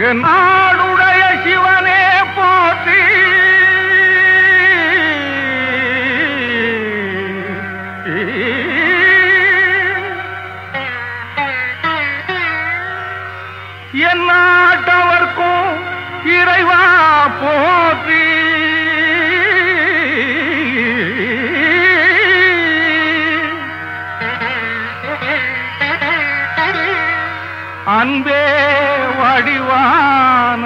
நாடுடைய சிவனே போற்றி. என் நாட்டவர்க்கும் இறைவா போற்றி. அன்பே வடிவான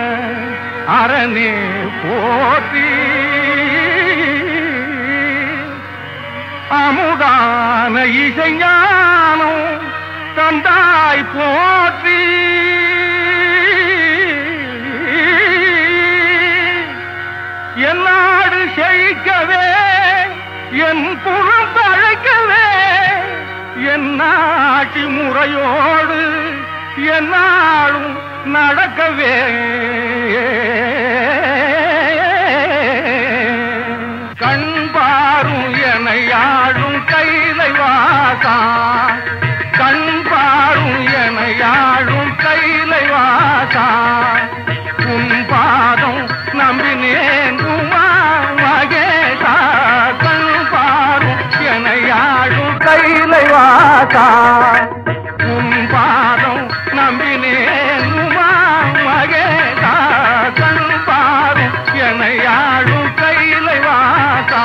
அரணே போற்றி. அமுதான இசைஞானம் தந்தாய் போற்றி. என்னாடு செழிக்கவே என் புறம் பழைக்கவே என் நாட்டி முறையோ என்னாலும் நடக்கவே கண்பாரும் எனையாளும் கைலை வாசா கண்பாரும் எனையாளும் கைலை வாசா உன் பாதம் நம்பினேன் உமா மகேசா கண்பாரும் எனையாளும் கைலை வாசா வாழும் கையிலை வாசா.